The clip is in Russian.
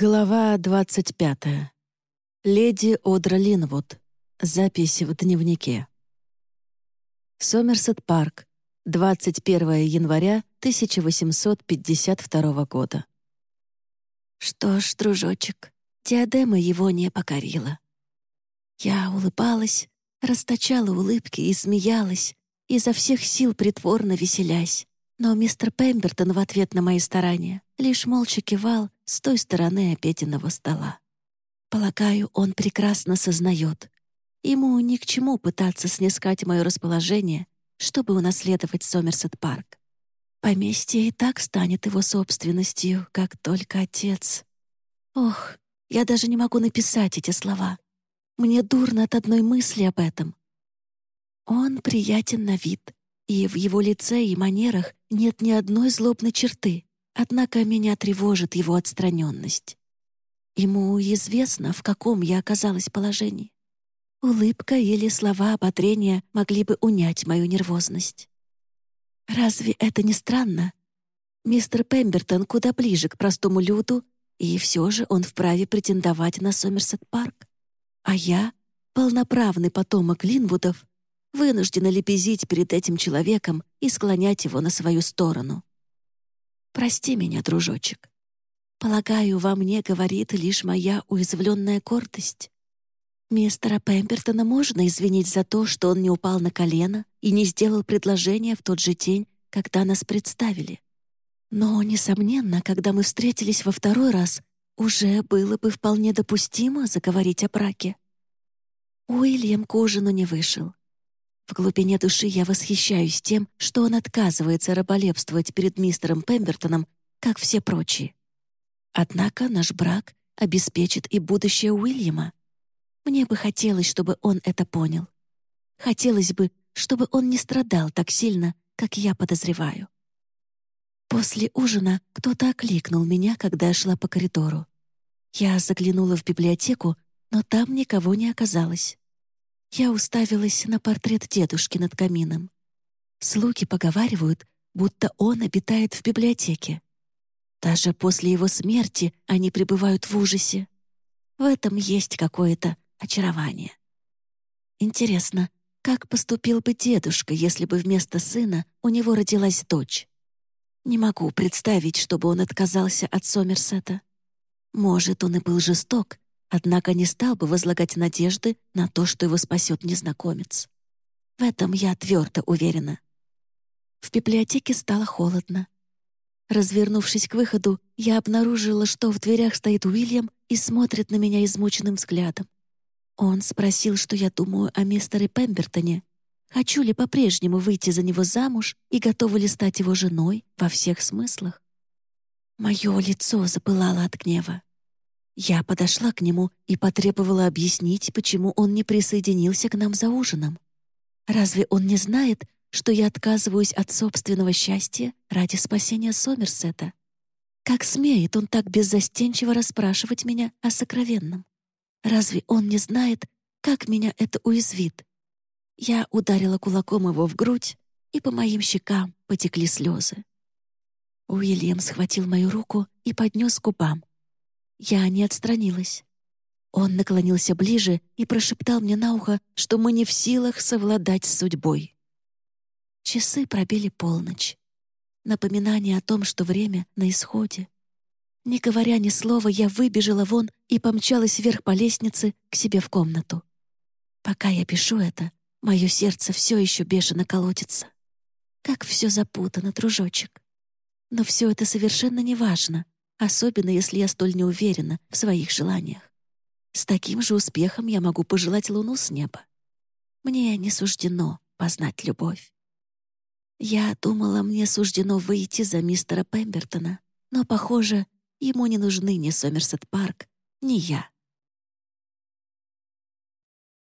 Глава 25. Леди Одра Линвуд. Запись в дневнике. Сомерсет Парк. 21 января 1852 года. Что ж, дружочек, диадема его не покорила. Я улыбалась, расточала улыбки и смеялась, изо всех сил притворно веселясь. Но мистер Пембертон в ответ на мои старания лишь молча кивал с той стороны обеденного стола. Полагаю, он прекрасно сознает. Ему ни к чему пытаться снискать мое расположение, чтобы унаследовать Сомерсет-парк. Поместье и так станет его собственностью, как только отец. Ох, я даже не могу написать эти слова. Мне дурно от одной мысли об этом. Он приятен на вид, и в его лице и манерах нет ни одной злобной черты, однако меня тревожит его отстраненность. Ему известно, в каком я оказалась положении. Улыбка или слова ободрения могли бы унять мою нервозность. Разве это не странно? Мистер Пембертон куда ближе к простому люду, и все же он вправе претендовать на Сомерсет-парк. А я, полноправный потомок Линвудов, вынуждена лепезить перед этим человеком и склонять его на свою сторону. Прости меня, дружочек. Полагаю, во мне говорит лишь моя уязвленная гордость. Мистера Пемпертона можно извинить за то, что он не упал на колено и не сделал предложение в тот же день, когда нас представили. Но, несомненно, когда мы встретились во второй раз, уже было бы вполне допустимо заговорить о браке. Уильям к ужину не вышел. В глубине души я восхищаюсь тем, что он отказывается раболепствовать перед мистером Пембертоном, как все прочие. Однако наш брак обеспечит и будущее Уильяма. Мне бы хотелось, чтобы он это понял. Хотелось бы, чтобы он не страдал так сильно, как я подозреваю. После ужина кто-то окликнул меня, когда я шла по коридору. Я заглянула в библиотеку, но там никого не оказалось. Я уставилась на портрет дедушки над камином. Слуги поговаривают, будто он обитает в библиотеке. Даже после его смерти они пребывают в ужасе. В этом есть какое-то очарование. Интересно, как поступил бы дедушка, если бы вместо сына у него родилась дочь? Не могу представить, чтобы он отказался от Сомерсета. Может, он и был жесток, однако не стал бы возлагать надежды на то, что его спасет незнакомец. В этом я твердо уверена. В библиотеке стало холодно. Развернувшись к выходу, я обнаружила, что в дверях стоит Уильям и смотрит на меня измученным взглядом. Он спросил, что я думаю о мистере Пембертоне, хочу ли по-прежнему выйти за него замуж и готова ли стать его женой во всех смыслах. Мое лицо запылало от гнева. Я подошла к нему и потребовала объяснить, почему он не присоединился к нам за ужином. Разве он не знает, что я отказываюсь от собственного счастья ради спасения Сомерсета? Как смеет он так беззастенчиво расспрашивать меня о сокровенном? Разве он не знает, как меня это уязвит? Я ударила кулаком его в грудь, и по моим щекам потекли слезы. Уильям схватил мою руку и поднес к губам. Я не отстранилась. Он наклонился ближе и прошептал мне на ухо, что мы не в силах совладать с судьбой. Часы пробили полночь. Напоминание о том, что время на исходе. Не говоря ни слова, я выбежала вон и помчалась вверх по лестнице к себе в комнату. Пока я пишу это, мое сердце все еще бешено колотится. Как все запутано, дружочек. Но все это совершенно не важно, особенно если я столь не уверена в своих желаниях. С таким же успехом я могу пожелать луну с неба. Мне не суждено познать любовь. Я думала, мне суждено выйти за мистера Пембертона, но, похоже, ему не нужны ни Сомерсет Парк, ни я.